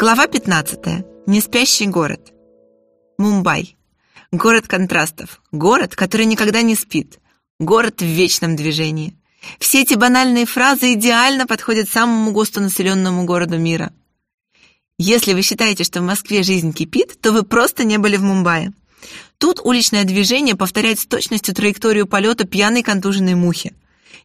Глава 15. Неспящий город. Мумбай. Город контрастов. Город, который никогда не спит. Город в вечном движении. Все эти банальные фразы идеально подходят самому густонаселенному городу мира. Если вы считаете, что в Москве жизнь кипит, то вы просто не были в Мумбаи. Тут уличное движение повторяет с точностью траекторию полета пьяной контуженной мухи.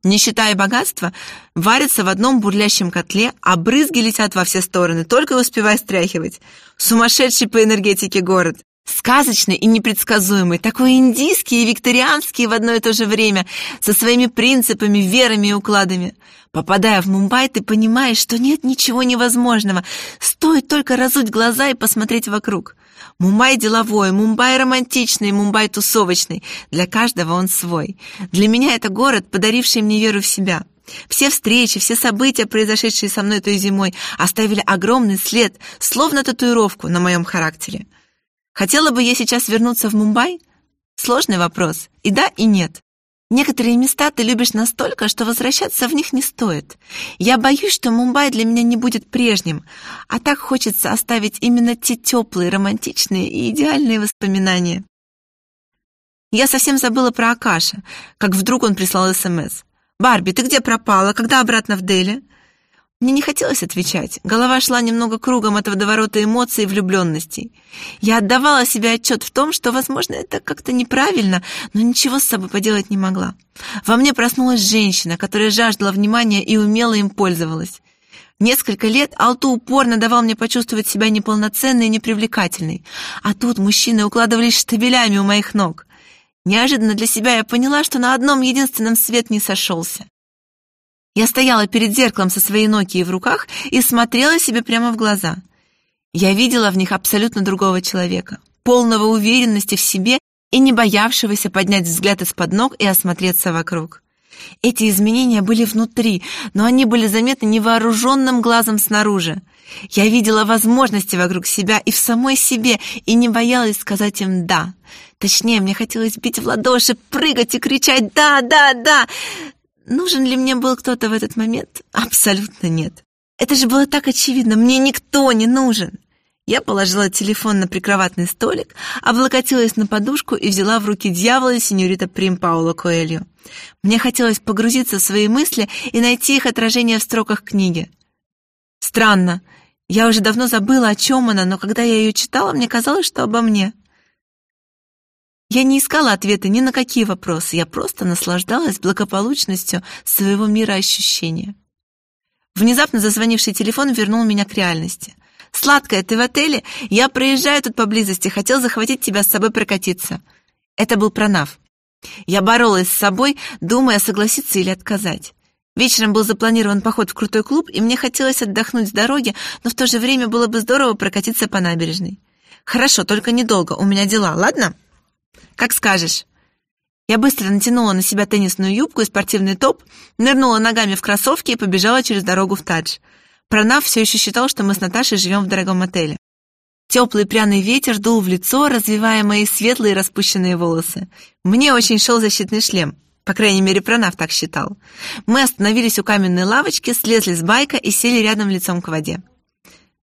Нищета и богатство варятся в одном бурлящем котле, а брызги летят во все стороны, только успевай стряхивать. Сумасшедший по энергетике город. Сказочный и непредсказуемый, такой индийский и викторианский в одно и то же время, со своими принципами, верами и укладами. Попадая в Мумбай, ты понимаешь, что нет ничего невозможного. Стоит только разуть глаза и посмотреть вокруг. Мумбай деловой, Мумбай романтичный, Мумбай тусовочный. Для каждого он свой. Для меня это город, подаривший мне веру в себя. Все встречи, все события, произошедшие со мной той зимой, оставили огромный след, словно татуировку на моем характере. Хотела бы я сейчас вернуться в Мумбай? Сложный вопрос. И да, и нет. Некоторые места ты любишь настолько, что возвращаться в них не стоит. Я боюсь, что Мумбай для меня не будет прежним, а так хочется оставить именно те теплые, романтичные и идеальные воспоминания. Я совсем забыла про Акаша, как вдруг он прислал СМС. «Барби, ты где пропала? Когда обратно в Дели?» Мне не хотелось отвечать. Голова шла немного кругом от водоворота эмоций и влюбленностей. Я отдавала себе отчет в том, что, возможно, это как-то неправильно, но ничего с собой поделать не могла. Во мне проснулась женщина, которая жаждала внимания и умело им пользовалась. Несколько лет Алту упорно давал мне почувствовать себя неполноценной и непривлекательной. А тут мужчины укладывались штабелями у моих ног. Неожиданно для себя я поняла, что на одном единственном свет не сошелся. Я стояла перед зеркалом со своей Нокией в руках и смотрела себе прямо в глаза. Я видела в них абсолютно другого человека, полного уверенности в себе и не боявшегося поднять взгляд из-под ног и осмотреться вокруг. Эти изменения были внутри, но они были заметны невооруженным глазом снаружи. Я видела возможности вокруг себя и в самой себе, и не боялась сказать им «да». Точнее, мне хотелось бить в ладоши, прыгать и кричать «да, да, да». Нужен ли мне был кто-то в этот момент? Абсолютно нет. Это же было так очевидно, мне никто не нужен. Я положила телефон на прикроватный столик, облокотилась на подушку и взяла в руки дьявола сеньорита Прим Пауло Коэльо. Мне хотелось погрузиться в свои мысли и найти их отражение в строках книги. Странно. Я уже давно забыла, о чем она, но когда я ее читала, мне казалось, что обо мне. Я не искала ответа ни на какие вопросы, я просто наслаждалась благополучностью своего мира ощущения. Внезапно зазвонивший телефон вернул меня к реальности. «Сладкая, ты в отеле? Я проезжаю тут поблизости, хотел захватить тебя с собой прокатиться». Это был Пронав. Я боролась с собой, думая, согласиться или отказать. Вечером был запланирован поход в крутой клуб, и мне хотелось отдохнуть с дороги, но в то же время было бы здорово прокатиться по набережной. «Хорошо, только недолго, у меня дела, ладно?» «Как скажешь». Я быстро натянула на себя теннисную юбку и спортивный топ, нырнула ногами в кроссовки и побежала через дорогу в Тадж. Пронав все еще считал, что мы с Наташей живем в дорогом отеле. Теплый пряный ветер дул в лицо, развивая мои светлые распущенные волосы. Мне очень шел защитный шлем. По крайней мере, Пронав так считал. Мы остановились у каменной лавочки, слезли с байка и сели рядом лицом к воде.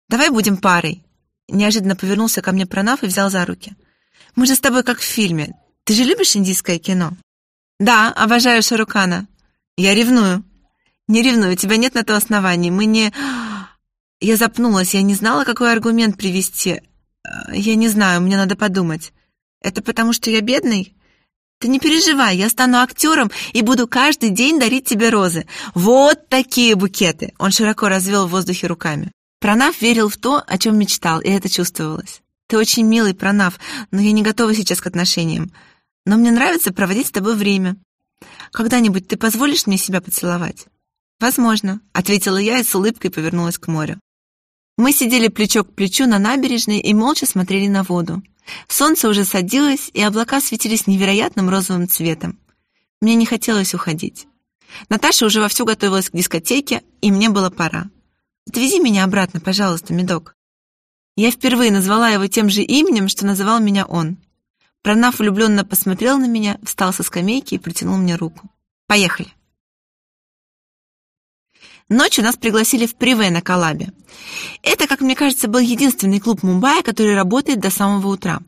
«Давай будем парой». Неожиданно повернулся ко мне Пронав и взял за руки. Мы же с тобой как в фильме. Ты же любишь индийское кино? Да, обожаю Шарукана. Я ревную. Не ревную, у тебя нет на то оснований. Мы не... Я запнулась, я не знала, какой аргумент привести. Я не знаю, мне надо подумать. Это потому, что я бедный? Ты не переживай, я стану актером и буду каждый день дарить тебе розы. Вот такие букеты!» Он широко развел в воздухе руками. Пронав верил в то, о чем мечтал, и это чувствовалось. Ты очень милый, Пронав, но я не готова сейчас к отношениям. Но мне нравится проводить с тобой время. Когда-нибудь ты позволишь мне себя поцеловать?» «Возможно», — ответила я и с улыбкой повернулась к морю. Мы сидели плечо к плечу на набережной и молча смотрели на воду. Солнце уже садилось, и облака светились невероятным розовым цветом. Мне не хотелось уходить. Наташа уже вовсю готовилась к дискотеке, и мне было пора. «Отвези меня обратно, пожалуйста, медок». Я впервые назвала его тем же именем, что называл меня он. Пронав влюбленно посмотрел на меня, встал со скамейки и протянул мне руку. «Поехали!» Ночью нас пригласили в Приве на Калабе. Это, как мне кажется, был единственный клуб Мумбаи, который работает до самого утра.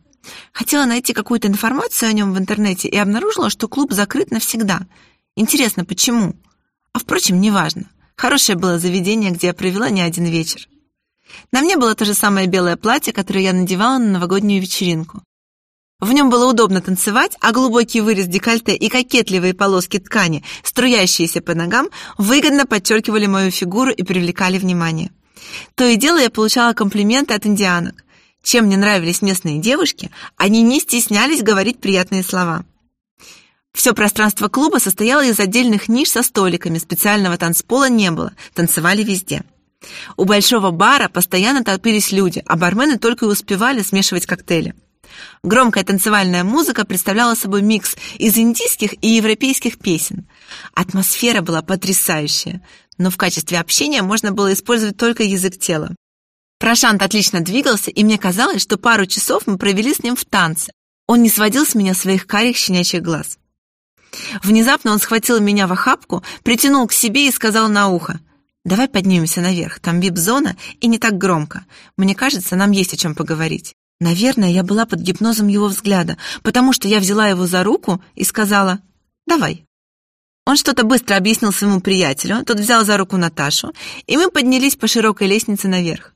Хотела найти какую-то информацию о нем в интернете и обнаружила, что клуб закрыт навсегда. Интересно, почему? А впрочем, неважно. Хорошее было заведение, где я провела не один вечер. На мне было то же самое белое платье, которое я надевала на новогоднюю вечеринку. В нем было удобно танцевать, а глубокий вырез декольте и кокетливые полоски ткани, струящиеся по ногам, выгодно подчеркивали мою фигуру и привлекали внимание. То и дело я получала комплименты от индианок. Чем мне нравились местные девушки, они не стеснялись говорить приятные слова. Все пространство клуба состояло из отдельных ниш со столиками, специального танцпола не было, танцевали везде. У большого бара постоянно толпились люди, а бармены только и успевали смешивать коктейли. Громкая танцевальная музыка представляла собой микс из индийских и европейских песен. Атмосфера была потрясающая, но в качестве общения можно было использовать только язык тела. Прошант отлично двигался, и мне казалось, что пару часов мы провели с ним в танце. Он не сводил с меня своих карих щенячьих глаз. Внезапно он схватил меня в охапку, притянул к себе и сказал на ухо, «Давай поднимемся наверх, там вип-зона и не так громко. Мне кажется, нам есть о чем поговорить». Наверное, я была под гипнозом его взгляда, потому что я взяла его за руку и сказала «давай». Он что-то быстро объяснил своему приятелю, тот взял за руку Наташу, и мы поднялись по широкой лестнице наверх.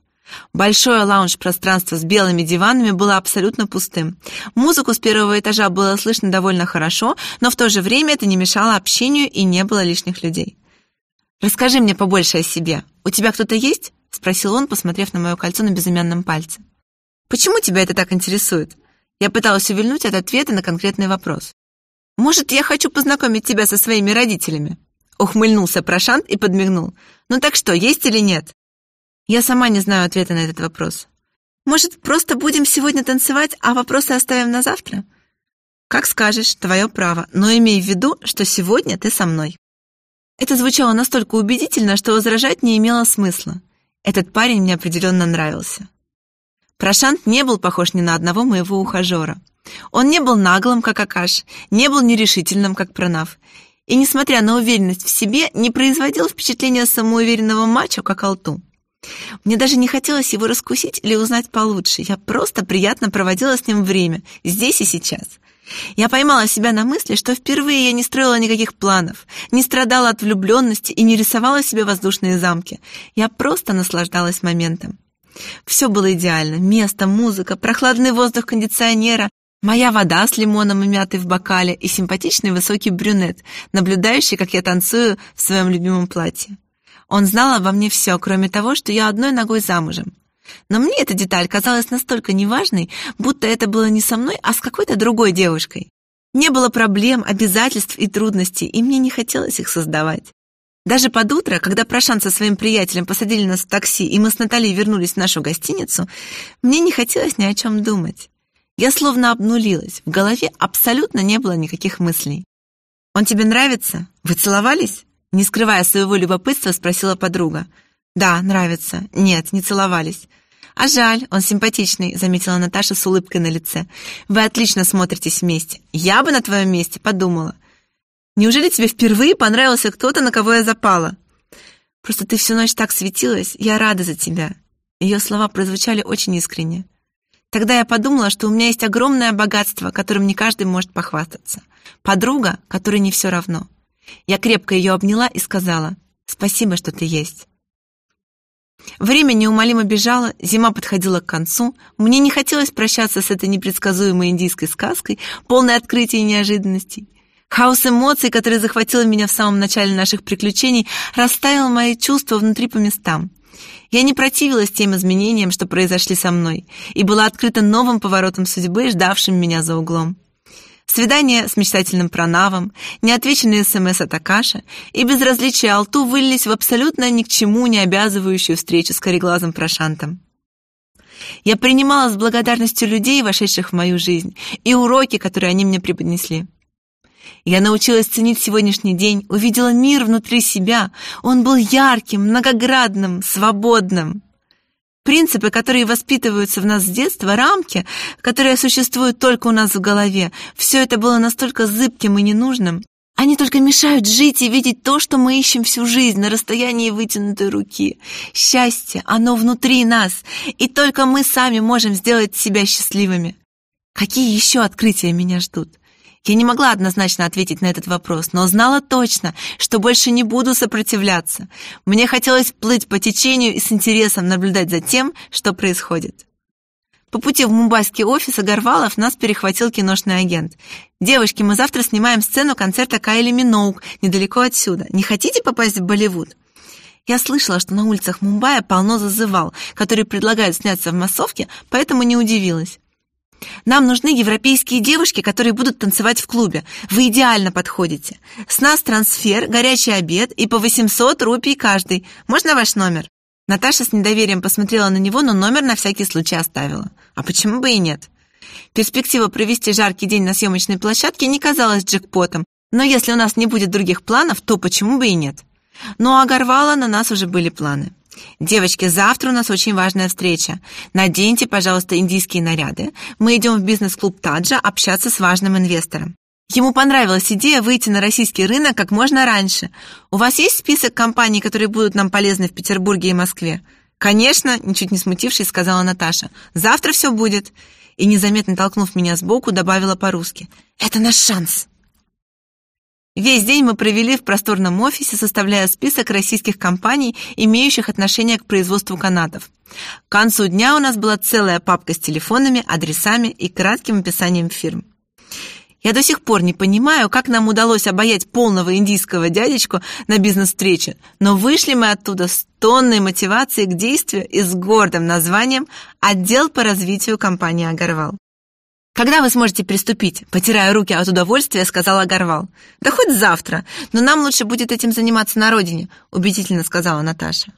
Большое лаунж-пространство с белыми диванами было абсолютно пустым. Музыку с первого этажа было слышно довольно хорошо, но в то же время это не мешало общению и не было лишних людей. «Расскажи мне побольше о себе. У тебя кто-то есть?» — спросил он, посмотрев на мое кольцо на безымянном пальце. Почему тебя это так интересует? Я пыталась увильнуть от ответа на конкретный вопрос. Может, я хочу познакомить тебя со своими родителями? Ухмыльнулся Прошант и подмигнул. Ну так что, есть или нет? Я сама не знаю ответа на этот вопрос. Может, просто будем сегодня танцевать, а вопросы оставим на завтра? Как скажешь, твое право, но имей в виду, что сегодня ты со мной. Это звучало настолько убедительно, что возражать не имело смысла. Этот парень мне определенно нравился. Прошант не был похож ни на одного моего ухажера. Он не был наглым, как Акаш, не был нерешительным, как Пранав. И, несмотря на уверенность в себе, не производил впечатления самоуверенного мачо, как Алту. Мне даже не хотелось его раскусить или узнать получше. Я просто приятно проводила с ним время, здесь и сейчас. Я поймала себя на мысли, что впервые я не строила никаких планов, не страдала от влюбленности и не рисовала себе воздушные замки. Я просто наслаждалась моментом. Все было идеально. Место, музыка, прохладный воздух кондиционера, моя вода с лимоном и мятой в бокале и симпатичный высокий брюнет, наблюдающий, как я танцую в своем любимом платье. Он знал обо мне все, кроме того, что я одной ногой замужем. Но мне эта деталь казалась настолько неважной, будто это было не со мной, а с какой-то другой девушкой. Не было проблем, обязательств и трудностей, и мне не хотелось их создавать. Даже под утро, когда Прошан со своим приятелем посадили нас в такси, и мы с Натальей вернулись в нашу гостиницу, мне не хотелось ни о чем думать. Я словно обнулилась, в голове абсолютно не было никаких мыслей. «Он тебе нравится? Вы целовались?» Не скрывая своего любопытства, спросила подруга. «Да, нравится. Нет, не целовались». «А жаль, он симпатичный», — заметила Наташа с улыбкой на лице. «Вы отлично смотритесь вместе. Я бы на твоем месте подумала. Неужели тебе впервые понравился кто-то, на кого я запала? Просто ты всю ночь так светилась, я рада за тебя. Ее слова прозвучали очень искренне. Тогда я подумала, что у меня есть огромное богатство, которым не каждый может похвастаться. Подруга, которой не все равно. Я крепко ее обняла и сказала, «Спасибо, что ты есть». Время неумолимо бежало, зима подходила к концу, мне не хотелось прощаться с этой непредсказуемой индийской сказкой, полной открытий и неожиданностей. Хаос эмоций, который захватил меня в самом начале наших приключений, расставил мои чувства внутри по местам. Я не противилась тем изменениям, что произошли со мной, и была открыта новым поворотом судьбы, ждавшим меня за углом. Свидание с мечтательным пронавом, неотвеченные СМС от Акаша и безразличие Алту вылились в абсолютно ни к чему не обязывающую встречу с кореглазым прошантом. Я принимала с благодарностью людей, вошедших в мою жизнь, и уроки, которые они мне преподнесли. Я научилась ценить сегодняшний день, увидела мир внутри себя. Он был ярким, многоградным, свободным. Принципы, которые воспитываются в нас с детства, рамки, которые существуют только у нас в голове, все это было настолько зыбким и ненужным. Они только мешают жить и видеть то, что мы ищем всю жизнь на расстоянии вытянутой руки. Счастье, оно внутри нас, и только мы сами можем сделать себя счастливыми. Какие еще открытия меня ждут? Я не могла однозначно ответить на этот вопрос, но знала точно, что больше не буду сопротивляться. Мне хотелось плыть по течению и с интересом наблюдать за тем, что происходит. По пути в мумбайский офис Агарвалов нас перехватил киношный агент. «Девушки, мы завтра снимаем сцену концерта Кайли Миноук недалеко отсюда. Не хотите попасть в Болливуд?» Я слышала, что на улицах Мумбаи полно зазывал, которые предлагают сняться в массовке, поэтому не удивилась. Нам нужны европейские девушки, которые будут танцевать в клубе. Вы идеально подходите. С нас трансфер, горячий обед и по 800 рупий каждый. Можно ваш номер?» Наташа с недоверием посмотрела на него, но номер на всякий случай оставила. А почему бы и нет? Перспектива провести жаркий день на съемочной площадке не казалась джекпотом, но если у нас не будет других планов, то почему бы и нет? Ну а Горвала на нас уже были планы. Девочки, завтра у нас очень важная встреча. Наденьте, пожалуйста, индийские наряды. Мы идем в бизнес-клуб Таджа общаться с важным инвестором. Ему понравилась идея выйти на российский рынок как можно раньше. У вас есть список компаний, которые будут нам полезны в Петербурге и Москве? Конечно, ничуть не смутившись, сказала Наташа. Завтра все будет. И незаметно толкнув меня сбоку, добавила по-русски. Это наш шанс. Весь день мы провели в просторном офисе, составляя список российских компаний, имеющих отношение к производству канатов. К концу дня у нас была целая папка с телефонами, адресами и кратким описанием фирм. Я до сих пор не понимаю, как нам удалось обаять полного индийского дядечку на бизнес-встрече, но вышли мы оттуда с тонной мотивацией к действию и с гордым названием «Отдел по развитию компании Агарвал». «Когда вы сможете приступить?» Потирая руки от удовольствия, сказала Агарвал. «Да хоть завтра, но нам лучше будет этим заниматься на родине», убедительно сказала Наташа.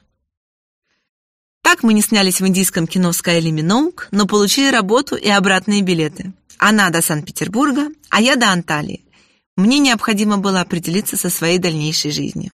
Так мы не снялись в индийском кино «Скайли Миноук», но получили работу и обратные билеты. Она до Санкт-Петербурга, а я до Анталии. Мне необходимо было определиться со своей дальнейшей жизнью.